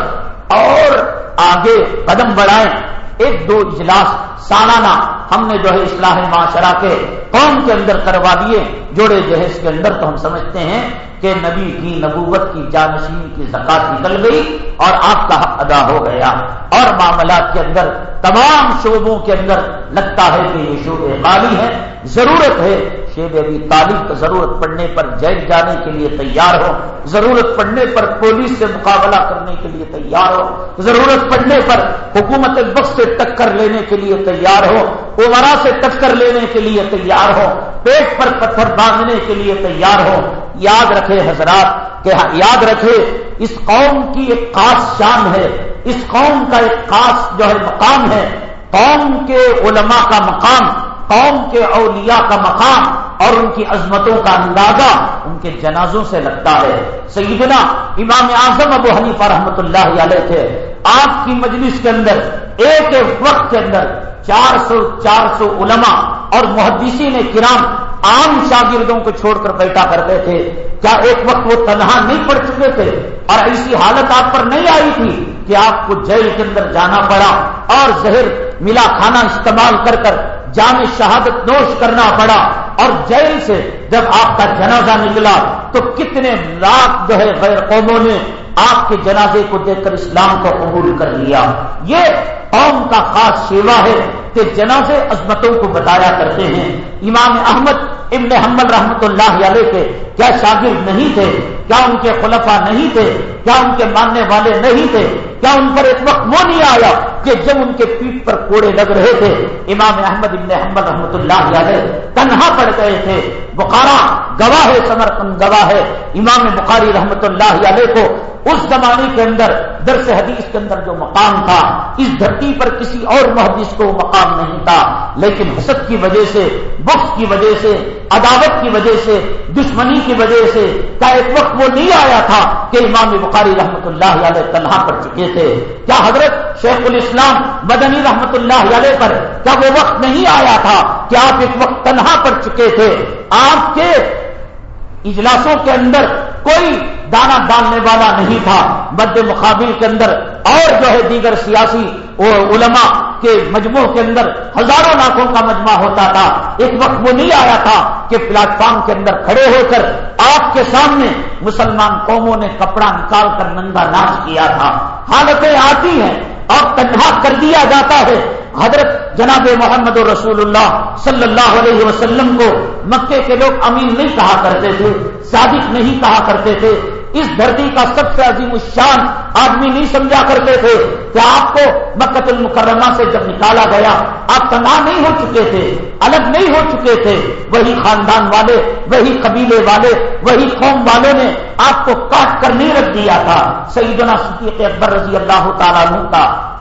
A: اور آگے قدم بڑھائیں۔ ایک دو اجلاس، سالانہ ہم نے جو ہے اصلاح معاشرہ کے قوم کے اندر کروا دیے، جوڑے جہیز کے اندر تو ہم سمجھتے ہیں کہ نبی کی نبوت کی جانشین کی زکات نکل گئی اور آپ کا حق ادا ہو گیا۔ اور معاملات کے اندر، تمام شعبوں کے اندر لگتا ہے کہ یہ شعبے مالی ہے ضرورت ہے شیب ابھی تعلیم ضرورت پڑنے پر جیل جانے کے لیے تیار ہو، ضرورت پڑنے پر پولیس سے مقابلہ کرنے کے لیے تیار ہو، ضرورت پڑنے پر حکومت وقت سے ٹکر لینے کے لیے تیار ہو عمرا سے ٹکر لینے کے لیے تیار ہو، پیٹ پر پتھر باندھنے کے لیے تیار ہو۔ یاد رکھے حضرات کہ ہاں، یاد رکھے، اس قوم کی ایک خاص شان ہے، اس قوم کا ایک خاص جو ہے مقام ہے۔ قوم کے علماء کا مقام، قوم کے اولیاء کا مقام اور ان کی عظمتوں کا اندازہ ان کے جنازوں سے لگتا ہے۔ سیدنا امام اعظم ابو حنیفہ رحمۃ اللہ علیہ تھے۔ آپ کی مجلس کے اندر، ایک ایک وقت کے اندر چار سو چار سو علماء اور محدثین کرام عام شاگردوں کو چھوڑ کر بیٹھا کرتے تھے۔ کیا ایک وقت وہ تنہا نہیں پڑ چکے تھے؟ اور ایسی حالت آپ پر نہیں آئی تھی کہ آپ کو جیل کے اندر جانا پڑا اور زہر، ملا کھانا استعمال کر کر جان شہادت نوش کرنا پڑا اور جیل سے جب آپ کا جنازہ نکلا تو کتنے لاکھ جو ہے غیر قوموں نے آپ کے جنازے کو دیکھ کر اسلام کو قبول کر لیا۔ یہ قوم کا خاص سیوا ہے کہ جنازے عظمتوں کو بتایا کرتے ہیں۔ امام احمد ابن حمل رحمت اللہ علیہ کے کیا شاگرد نہیں تھے کیا ان کے خلفا نہیں تھے کیا ان کے ماننے والے نہیں تھے کیا ان پر ایک وقت وہ نہیں آیا کہ جب ان کے پیٹ پر کوڑے لگ رہے تھے۔ امام احمد ابن حمل رحمت اللہ علیہ تنہا پڑ گئے تھے۔ بخارا گواہ ہے سمرکن گواہ ہے۔ امام بخاری رحمت اللہ علیہ کو اس زمانے کے اندر درس حدیث کے اندر جو مقام تھا، اس دھرتی پر کسی اور محدث کو مقام نہیں تھا۔ لیکن حسد کی وجہ سے، بخش کی وجہ سے، عداوت کی وجہ سے، دشمنی کی وجہ سے، کیا ایک وقت وہ نہیں آیا تھا کہ امام بخاری رحمت اللہ علیہ تنہا پڑ چکے تھے۔ کیا حضرت شیخ الاسلام مدنی رحمت اللہ علیہ پر کیا وہ وقت نہیں آیا تھا کہ آپ ایک وقت تنہا پڑ چکے تھے؟ آپ کے اجلاسوں کے اندر کوئی دانا ڈالنے والا نہیں تھا۔ مد مقابل کے اندر اور جو ہے دیگر سیاسی علماء کے مجموع کے اندر ہزاروں لاکھوں کا مجمع ہوتا تھا۔ ایک وقت وہ نہیں آیا تھا کہ پلیٹ فارم کے اندر کھڑے ہو کر آپ کے سامنے مسلمان قوموں نے کپڑا نکال کر ننگا ناچ کیا تھا۔ حالتیں آتی ہیں۔ اور تنہا کر دیا جاتا ہے۔ حضرت جناب محمد رسول اللہ صلی اللہ علیہ وسلم کو مکے کے لوگ امین نہیں کہا کرتے تھے، صادق نہیں کہا کرتے تھے۔ اس دھرتی کا سب سے عظیم الشان آدمی نہیں سمجھا کرتے تھے کہ آپ کو مکت المکرمہ سے جب نکالا گیا، آپ تنہا نہیں ہو چکے تھے، الگ نہیں ہو چکے تھے۔ وہی خاندان والے، وہی قبیلے والے، وہی قوم والوں نے آپ کو کاٹ کر نہیں رکھ دیا تھا۔ سیدنا صدیق اکبر رضی اللہ تعالیٰ کا۔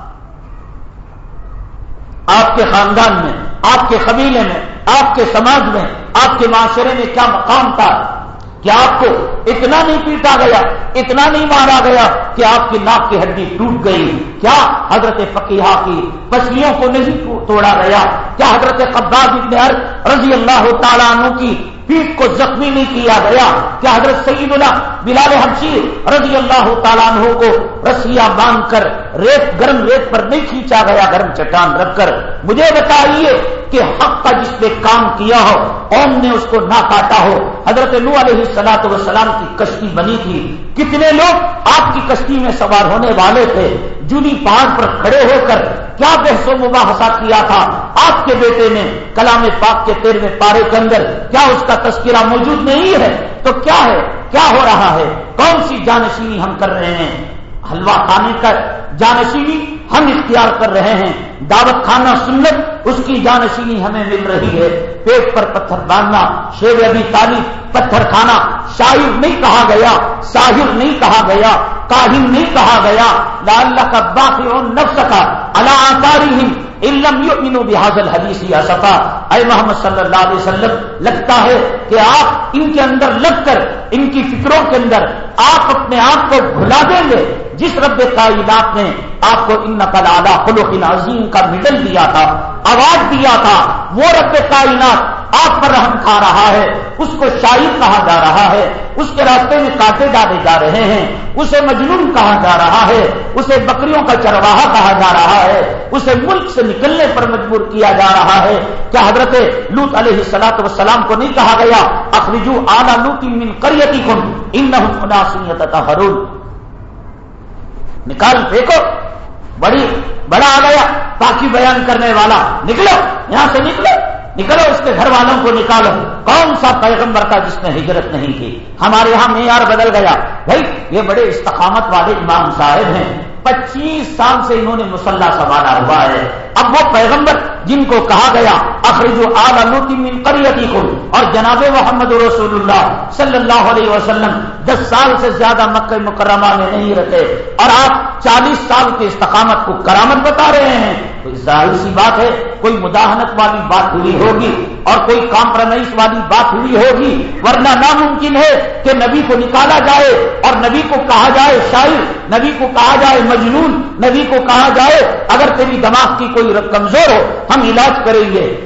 A: آپ کے خاندان میں، آپ کے قبیلے میں، آپ کے سماج میں، آپ کے معاشرے میں کیا مقام تھا؟ کہ آپ کو اتنا نہیں پیٹا گیا، اتنا نہیں مارا گیا کہ آپ کی ناک کی ہڈی ٹوٹ گئی۔ کیا حضرت فقیہ کی پسلیوں کو نہیں توڑا گیا؟ کیا حضرت قباد ابن رضی اللہ تعالیٰ عنہ کی پیٹ کو زخمی نہیں کیا گیا؟ کیا حضرت سعید اللہ بلال حمشیر رضی اللہ تعالیٰ عنہ کو رسیاں باندھ کر ریت گرم ریت پر نہیں کھینچا گیا؟ گرم چٹان رکھ کر۔ مجھے بتائیے کہ حق کا جس نے کام کیا ہو، قوم نے اس کو نہ کاٹا ہو۔ حضرت نو علیہ سلاط وسلام کی کشتی بنی تھی۔ کتنے لوگ آپ کی کشتی میں سوار ہونے والے تھے؟ جنی پہاڑ پر کھڑے ہو کر کیا بحث و مباحثہ کیا تھا؟ آپ کے بیٹے نے کلام پاک کے تیرہویں پارے کے اندر کیا اس کا تذکرہ موجود نہیں ہے؟ تو کیا ہے؟ کیا ہو رہا ہے؟ کون سی جانشینی ہم کر رہے ہیں؟ حلوہ کھانے کا جانشینی ہم اختیار کر رہے ہیں۔ دعوت کھانا سنت، اس کی جانشینی ہمیں مل رہی ہے۔ پیٹ پر پتھر باندھنا، شیر ابھی تعلیم پتھر کھانا شاعر نہیں کہا گیا ساحر نہیں کہا گیا، کاہن نہیں کہا گیا۔ لال کا باقی نفس کا اللہ آکاری علم یؤمنو بحاظ الحدیث یا صفا۔ اے محمد صلی اللہ علیہ وسلم، لگتا ہے کہ آپ ان کے اندر لگ کر، ان کی فکروں کے اندر آپ اپنے آپ کو بھلا دیں گے۔ جس رب کائنات نے آپ کو ان نقل اعلیٰ عظیم کا مڈل دیا تھا، آواز دیا تھا، وہ رب کائنات آپ پر رحم کھا رہا ہے، اس کو شاہد کہا جا رہا ہے، اس کے راستے میں کاٹے ڈالے جا رہے ہیں، اسے مجنون کہا جا رہا ہے، اسے بکریوں کا چرواہا کہا جا رہا ہے، اسے ملک سے نکلنے پر مجبور کیا جا رہا ہے۔ کیا حضرت لوت علیہ سلاط وسلام کو نہیں کہا گیا، اخرجو آنا لوتی من کریتی کن ان ہرون نکال پھینکو۔ بڑی بڑا آ گیا۔ باقی بیان کرنے والا، نکلو، یہاں سے نکلو۔ نکلو، اس کے گھر والوں کو نکالو۔ کون سا پیغمبر کا جس نے ہجرت نہیں کی؟ ہمارے یہاں معیار بدل گیا۔ بھائی، یہ بڑے استقامت والے امام صاحب ہیں۔ پچیس سال سے انہوں نے مسلح سنبھالا ہوا ہے۔ اب وہ پیغمبر جن کو کہا گیا اخرجو آلوتی من قریتی کو اور جناب محمد رسول اللہ صلی اللہ علیہ وسلم دس سال سے زیادہ مکہ مکرمہ میں نہیں رہتے اور آپ چالیس سال کی استقامت کو کرامت بتا رہے ہیں. تو ظاہر سی بات ہے؟ کوئی مداحنت والی بات ہوئی ہوگی اور کوئی کامپرمائز والی بات ہوئی ہوگی؟ ورنہ ناممکن ہے کہ نبی کو نکالا جائے اور نبی کو کہا جائے شاعر، نبی کو کہا جائے مجنون، نبی کو کہا جائے، اگر تیری دماغ کی کوئی کمزور ہو، ہم علاج کریں گے۔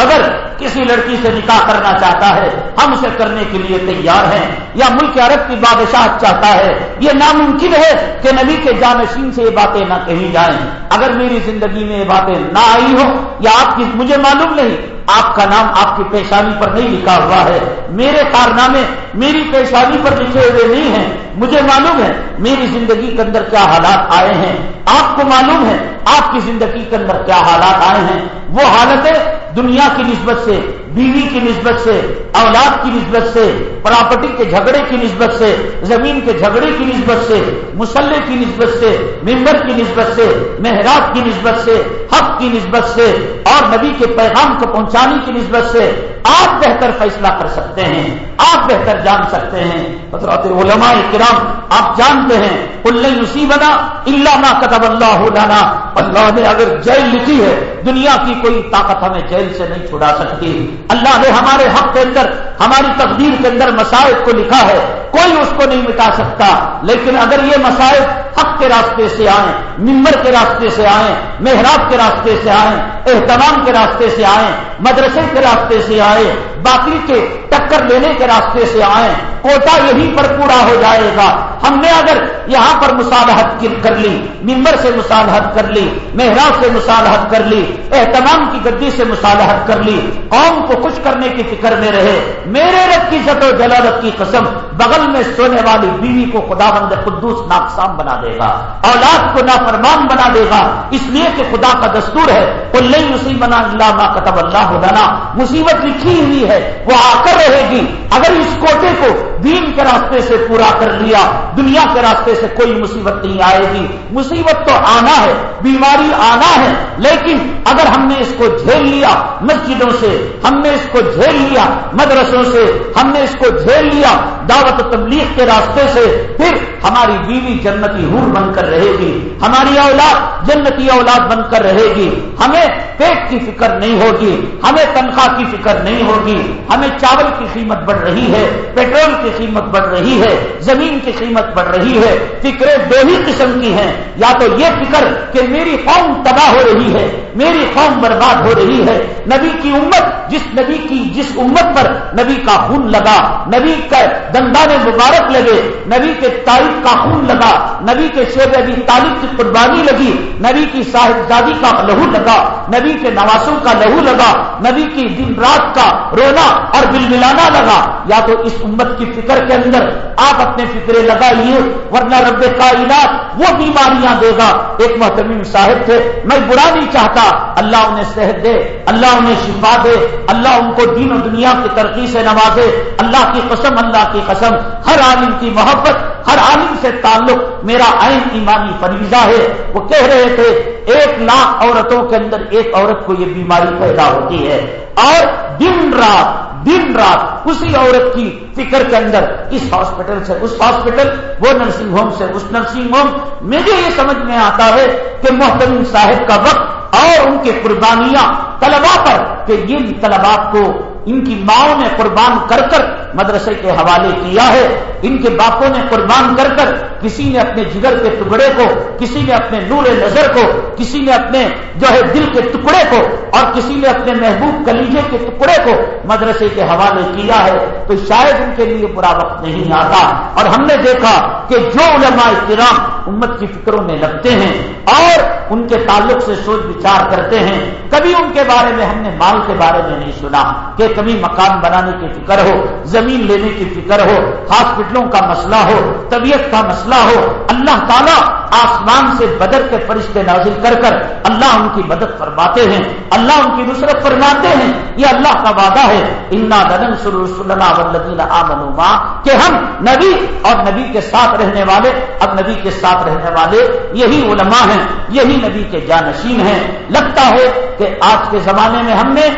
A: اگر کسی لڑکی سے نکاح کرنا چاہتا ہے، ہم اسے کرنے کے لیے تیار ہیں، یا ملک عرب کی بادشاہ چاہتا ہے، یہ ناممکن ہے کہ نبی کے جانشین سے یہ باتیں نہ کہی جائیں۔ اگر میری زندگی میں یہ باتیں نہ آئی ہو یا آپ کی، مجھے معلوم نہیں، آپ کا نام آپ کی پیشانی پر نہیں لکھا ہوا ہے۔ میرے کارنامے میری پیشانی پر لکھے ہوئے نہیں ہیں۔ مجھے معلوم ہے، میری زندگی کے اندر کیا حالات آئے ہیں۔ آپ کو معلوم ہے، آپ کی زندگی کے اندر کیا حالات آئے ہیں۔ وہ حالتیں دنیا کی نسبت سے بیوی کی نسبت سے اولاد کی نسبت سے پراپرٹی کے جھگڑے کی نسبت سے زمین کے جھگڑے کی نسبت سے مسلح کی نسبت سے ممبر کی نسبت سے محراب کی نسبت سے حق کی نسبت سے اور نبی کے پیغام کو پہنچانے کی نسبت سے آپ بہتر فیصلہ کر سکتے ہیں آپ بہتر جان سکتے ہیں۔ حضرات علماء کرام، آپ جانتے ہیں۔ کل مصیبت اللہ نہ کتب اللہ لانا اللہ نے اگر جیل لکھی ہے، دنیا کی کوئی طاقت ہمیں جیل سے نہیں چھڑا سکتی۔ اللہ نے ہمارے حق کے اندر، ہماری تقدیر کے اندر مسائل کو لکھا ہے۔ کوئی اس کو نہیں مٹا سکتا۔ لیکن اگر یہ مسائل حق کے راستے سے آئیں، ممبر کے راستے سے آئیں، محراب کے راستے سے آئیں، اہتمام کے راستے سے آئیں، مدرسے کے راستے سے آئے باقی کے ٹکر لینے کے راستے سے آئیں، کوٹا یہیں پر پورا ہو جائے گا۔ ہم نے اگر یہاں پر مصالحت کر لی، ممبر سے مصالحت کر لی، محراب سے مصالحت کر لی، اہتمام کی گدی سے مصالحت کر لی، قوم کو خوش کرنے کی فکر میں رہے، میرے رب کی سط و جلالت کی قسم، بغل میں سونے والی بیوی کو خدا بند قدوس ناقصام بنا دے گا، اولاد کو نافرمان بنا دے گا۔ اس لیے کہ خدا کا دستور ہے وہ اللہ ما اللہ ہونا مصیبت لکھی ہوئی ہے، وہ آ کر رہے گی۔ اگر اس کوٹے کو دین کے راستے سے پورا کر لیا، دنیا کے راستے سے کوئی مصیبت نہیں آئے گی۔ مصیبت تو آنا ہے، بیماری آنا ہے، لیکن اگر ہم نے اس کو جھیل لیا، مسجدوں سے، ہم نے اس کو جھیل لیا، مدرسوں سے، ہم نے اس کو جھیل لیا، دعوت تبلیغ کے راستے سے، پھر ہماری بیوی جنتی ہور بن کر رہے گی، ہماری اولاد جنتی اولاد بن کر رہے گی۔ ہمیں پیٹ کی فکر نہیں ہوگی، ہمیں تنخواہ کی فکر نہیں ہوگی، ہمیں چاول کی قیمت بڑھ رہی ہے، پیٹرول کی قیمت بڑھ رہی ہے، زمین کی قیمت بڑھ رہی ہے، فکریں دو ہی قسم کی ہیں۔ یا تو یہ فکر کہ میری قوم تباہ ہو رہی ہے، میری قوم برباد ہو رہی ہے۔ نبی کی امت، جس نبی کی، جس امت پر نبی کا خون لگا، نبی کا دندان مبارک لگے، نبی کے تاریخ کا خون لگا، نبی کے شیب ابھی تعلیم کی قربانی لگی، نبی کی صاحبزادی کا لہو لگا، نبی کے نواسوں کا لہو لگا، نبی کی دن رات کا رونا اور بل ملانا لگا۔ یا تو اس امت کی فکر کے اندر آپ اپنے فکرے لگائیے ورنہ رب کا علاج وہ بیماریاں دے گا۔ ایک محتمیم صاحب تھے، میں برا نہیں چاہتا۔ اللہ انہیں صحت دے، اللہ انہیں شفا دے، اللہ ان کو دین و دنیا کی ترقی سے نوازے۔ اللہ کی قسم، اللہ کی قسم۔ ہر عالم کی محبت، ہر عالم سے تعلق میرا عین ایمانی فریضہ ہے۔ وہ کہہ رہے تھے، ایک لاکھ عورتوں کے اندر ایک عورت کو یہ بیماری پیدا ہوتی ہے۔ اور دن رات دن رات اسی عورت کی فکر کے اندر، اس ہاسپٹل سے، اس ہاسپٹل، وہ نرسنگ ہوم سے، اس نرسنگ ہوم، مجھے یہ سمجھ میں آتا ہے کہ محترم صاحب کا وقت اور ان کی قربانیاں طلبا پر، کہ یہ طلبا کو ان کی ماؤں نے قربان کر کر مدرسے کے حوالے کیا ہے؟ ان کے باپوں نے قربان کر کر کسی نے اپنے جگر کے ٹکڑے کو، کسی نے اپنے نور نظر کو، کسی نے اپنے جو ہے دل کے ٹکڑے کو اور کسی نے اپنے محبوب کلیجے کے ٹکڑے کو مدرسے کے حوالے کیا ہے تو شاید ان کے لیے برا وقت نہیں آتا۔ اور ہم نے دیکھا کہ جو علماء کرام امت کی فکروں میں لگتے ہیں اور ان کے تعلق سے سوچ بچار کرتے ہیں، کبھی ان کے بارے میں ہم نے مال کے بارے میں نہیں سنا کہ کبھی مکان بنانے کی فکر ہو زمین لینے کی فکر ہو، ہاسپٹلوں کا مسئلہ ہو، طبیعت کا مسئلہ ہو، اللہ تعالیٰ آسمان سے بدر کے فرشتے نازل کر کر اللہ ان کی مدد فرماتے ہیں، اللہ ان کی نصرت فرماتے ہیں۔ یہ اللہ کا وعدہ ہے۔ انا دن سرسلین آمنما کہ ہم نبی اور نبی کے ساتھ رہنے والے، اب نبی کے ساتھ رہنے والے یہی علماء ہیں، یہی نبی کے جانشین ہیں۔ لگتا ہے کہ آج کے زمانے میں ہم نے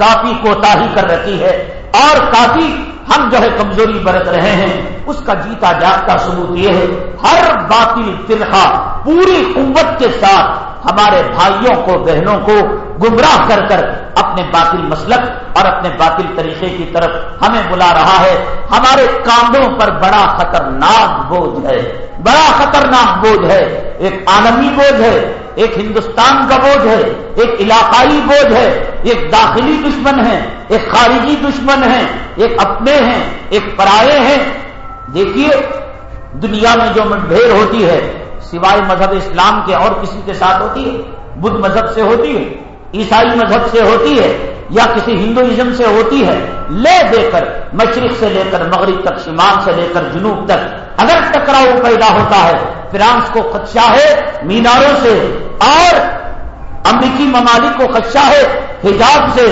A: کافی کوتا ہی کر رکھی ہے اور کافی ہم جو ہے کمزوری برت رہے ہیں، اس کا جیتا جاگتا ثبوت یہ ہے، ہر باطل فرقہ پوری قوت کے ساتھ ہمارے بھائیوں کو، بہنوں کو گمراہ کر کر اپنے باطل مسلک اور اپنے باطل طریقے کی طرف ہمیں بلا رہا ہے۔ ہمارے کاندوں پر بڑا خطرناک بوجھ ہے۔ بڑا خطرناک بوجھ ہے۔ ایک عالمی بوجھ ہے۔ ایک ہندوستان کا بوجھ ہے، ایک علاقائی بوجھ ہے، ایک داخلی دشمن ہے، ایک خارجی دشمن ہے، ایک اپنے ہیں، ایک پرائے ہیں۔ دیکھیے، دنیا میں جو مٹبھیڑ ہوتی ہے، سوائے مذہب اسلام کے اور کسی کے ساتھ ہوتی ہے، بدھ مذہب سے ہوتی ہے، عیسائی مذہب سے ہوتی ہے یا کسی ہندوازم سے ہوتی ہے، لے دے کر مشرق سے لے کر مغرب تک، شمال سے لے کر جنوب تک، اگر ٹکراؤ پیدا ہوتا ہے فرانس کو خدشہ ہے میناروں سے اور امریکی ممالک کو خدشہ ہے حجاب سے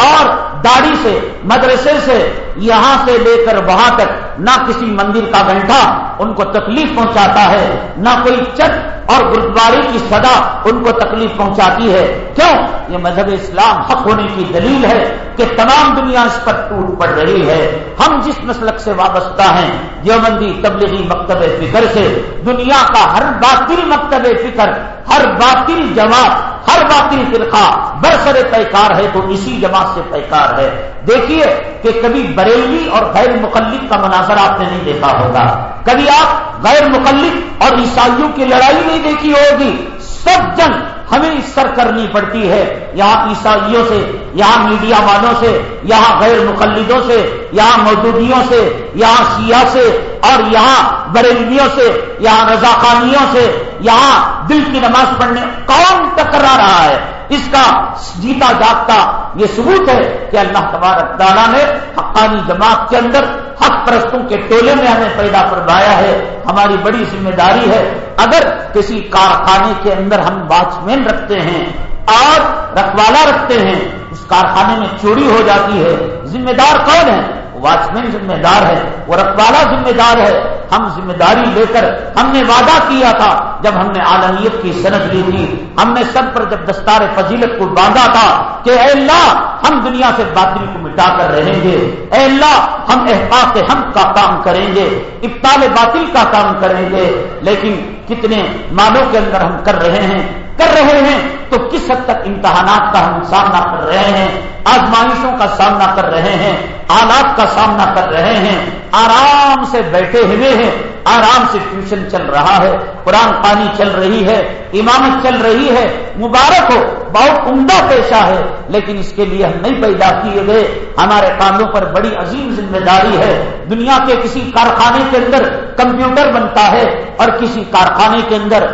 A: اور داڑھی سے، مدرسے سے، یہاں سے لے کر وہاں تک، نہ کسی مندر کا گھنٹا ان کو تکلیف پہنچاتا ہے، نہ کوئی چٹ اور گردوارے کی صدا ان کو تکلیف پہنچاتی ہے۔ کیوں؟ یہ مذہب اسلام حق ہونے کی دلیل ہے کہ تمام دنیا اس پر ٹوٹ پڑ رہی ہے۔ ہم جس مسلک سے وابستہ ہیں، یومندی تبلیغی مکتب فکر سے، دنیا کا ہر باطل مکتب فکر، ہر باطل جماعت، ہر باطل فرقہ برسر پیکار ہے تو اسی جماعت سے پیکار ہے۔ دیکھیے کہ کبھی بریلی اور غیر مقلد کا مناظر آپ نے نہیں دیکھا ہوگا۔ کبھی آپ غیر مقلد اور عیسائیوں کی لڑائی نہیں دیکھی ہوگی۔ سب جنگ ہمیں سر کرنی پڑتی ہے۔ یہاں عیسائیوں سے، یہاں میڈیا والوں سے، یہاں غیر مقلدوں سے، یہاں مودودیوں سے، یہاں شیعہ سے، اور یہاں بریلویوں سے، یہاں رضاخانیوں سے، یہاں دل کی نماز پڑھنے، کون ٹکرا رہا ہے؟ اس کا جیتا جاگتا یہ ثبوت ہے کہ اللہ تبارک تعالیٰ نے حقانی جماعت کے اندر حق پرستوں کے ٹولے میں ہمیں پیدا فرمایا ہے، ہماری بڑی ذمہ داری ہے۔ اگر کسی کارخانے کے اندر ہم واچ مین رکھتے ہیں اور رکھوالا رکھتے ہیں، اس کارخانے میں چوری ہو جاتی ہے، ذمہ دار کون ہے؟ واچ مین ذمہ دار ہے، وہ رکھوالا ذمہ دار ہے۔ ہم ذمہ داری لے کر ہم نے وعدہ کیا تھا، جب ہم نے عالمیت کی صنعت لی تھی۔ ہم نے سب پر جب دستار فضیلت کو باندھا تھا کہ اے اللہ، ہم دنیا سے باطل کو مٹا کر رہیں گے۔ اے اللہ، ہم احساس ہم کا کام کریں گے ابتال باطل کا کام کریں گے۔ لیکن کتنے مالوں کے اندر ہم کر رہے ہیں کر رہے ہیں تو کس حد تک امتحانات کا ہم سامنا کر رہے ہیں؟ آزمائشوں کا سامنا کر رہے ہیں، آلات کا سامنا کر رہے ہیں۔ آرام سے بیٹھے ہوئے ہیں، آرام سے ٹیوشن چل رہا ہے، قرآن پانی چل رہی ہے، امامت چل رہی ہے، مبارک ہو، بہت عمدہ پیشہ ہے، لیکن اس کے لیے ہم نہیں پیدا کیے گئے۔ ہمارے کانوں پر بڑی عظیم ذمہ داری ہے۔ دنیا کے کسی کارخانے کے اندر کمپیوٹر بنتا ہے اور کسی کارخانے کے اندر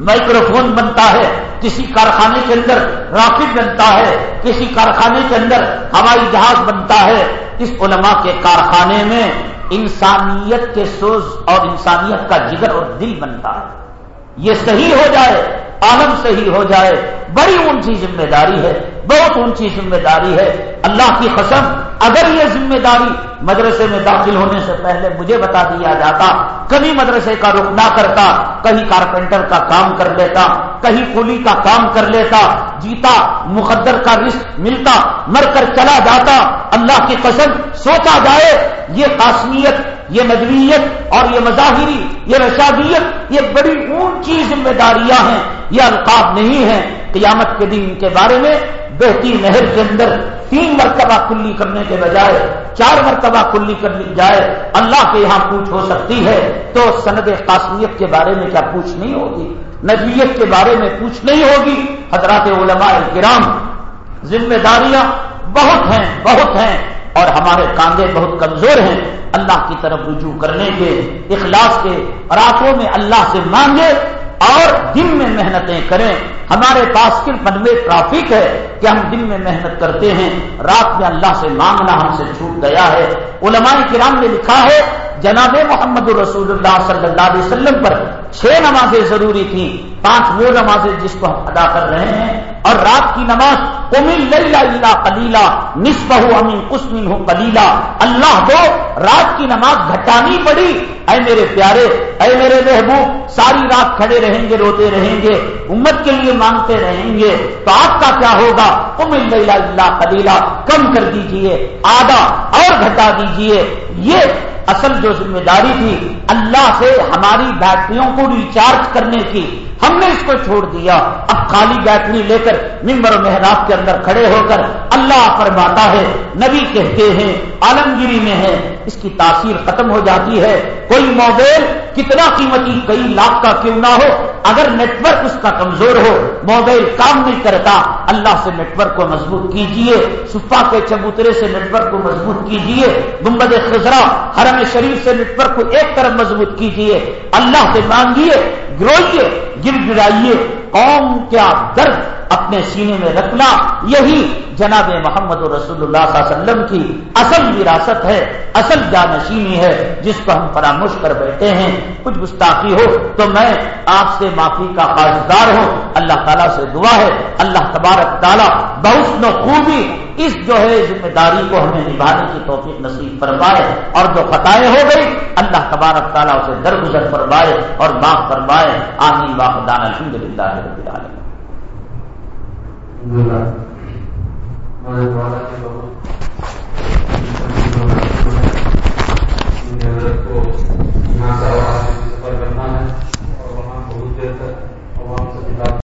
A: مائکرو فون بنتا ہے، کسی کارخانے کے اندر راکٹ بنتا ہے، کسی کارخانے کے اندر ہوائی جہاز بنتا ہے۔ اس علماء کے کارخانے میں انسانیت کے سوز اور انسانیت کا جگر اور دل بنتا ہے۔ یہ صحیح ہو جائے، عالم صحیح ہو جائے، بڑی اونچی ذمہ داری ہے، بہت اونچی ذمہ داری ہے۔ اللہ کی قسم اگر یہ ذمہ داری مدرسے میں داخل ہونے سے پہلے مجھے بتا دیا جاتا، کبھی مدرسے کا رخ نہ کرتا کہیں کارپینٹر کا کام کر لیتا کہیں کولی کا کام کر لیتا، جیتا، مقدر کا رسک ملتا، مر کر چلا جاتا، اللہ کی قسم سوچا جائے یہ قاسمیت یہ ندویت اور یہ مظاہری، یہ رشادیت، یہ بڑی اونچی ذمہ داریاں ہیں، یہ القاب نہیں ہے قیامت کے دن کے بارے میں بہتی نہر کے اندر تین مرتبہ کلی کرنے کے بجائے، چار مرتبہ کلی کرنی جائے، اللہ کے یہاں پوچھ ہو سکتی ہے۔ تو سند قاسمیت کے بارے میں کیا پوچھ نہیں ہوگی؟ نبیت کے بارے میں پوچھ نہیں ہوگی؟ حضرات علماء کرام ذمہ داریاں بہت ہیں بہت ہیں۔ اور ہمارے کاندھے بہت کمزور ہیں۔ اللہ کی طرف رجوع کرنے کے، اخلاص کے، راتوں میں اللہ سے مانگے اور دن میں محنتیں کریں۔ ہمارے پاس صرف منوے ٹرافک ہے کہ ہم دن میں محنت کرتے ہیں۔ رات میں اللہ سے مانگنا ہم سے چھوٹ گیا ہے۔ علماء کرام نے لکھا ہے جناب محمد رسول اللہ صلی اللہ علیہ وسلم پر چھ نمازیں ضروری تھیں، پانچ وہ نمازیں جس کو ہم ادا کر رہے ہیں۔ اور رات کی نماز اللہ کلیلہ نصف ہو امین کسمین ہو کلیلہ اللہ کو رات کی نماز گھٹانی پڑی۔ اے میرے پیارے، اے میرے محبوب، ساری رات کھڑے رہیں گے، روتے رہیں گے، امت کے لیے مانگتے رہیں گے۔ تو آپ کا کیا ہوگا؟ ام اللہ قبیلہ کم کر دیجیے، آدھا اور گھٹا دیجیے۔ یہ اصل جو ذمہ داری تھی، اللہ سے ہماری بیٹریوں کو ریچارج کرنے کی، ہم نے اس کو چھوڑ دیا۔ اب خالی بیٹری لے کر ممبر و محراب کے اندر کھڑے ہو کر اللہ فرماتا ہے، نبی کہتے ہیں، عالمگیری میں ہے، اس کی تاثیر ختم ہو جاتی ہے۔ کوئی موبائل کتنا قیمتی کئی لاکھ کا کیوں نہ ہو؟ اگر نیٹ ورک اس کا کمزور ہو موبائل کام نہیں کرتا، اللہ سے نیٹ ورک کو مضبوط کیجیے صفا کے چبوترے سے نیٹ ورک کو مضبوط کیجیے گمبد خزرا حرم شریف سے نیٹ ورک کو ایک طرف مضبوط کیجیے، اللہ سے مانگیے گروئیے گر گرائیے، قوم کیا درد اپنے سینے میں رکھنا یہی جناب محمد رسول اللہ صلی اللہ علیہ وسلم کی اصل وراثت ہے، اصل جانشینی ہے، جس کو ہم فراموش کر بیٹھے ہیں۔ کچھ گستاخی ہو تو میں آپ سے معافی کا خاصدار ہوں۔ اللہ تعالیٰ سے دعا ہے۔ اللہ تبارک تعالیٰ بہت خوبی اس جو ہے ذمہ داری کو ہمیں نبھانے کی توفیق نصیب فرمائے اور جو خطائیں ہو گئی، اللہ تبارک تعالیٰ اسے درگزر فرمائے اور باغ فرمائے۔ آمین۔ واقدان الحمد للہ رب العالمین۔
B: کو masa orang seperti bermana orang berhujat orang sekitar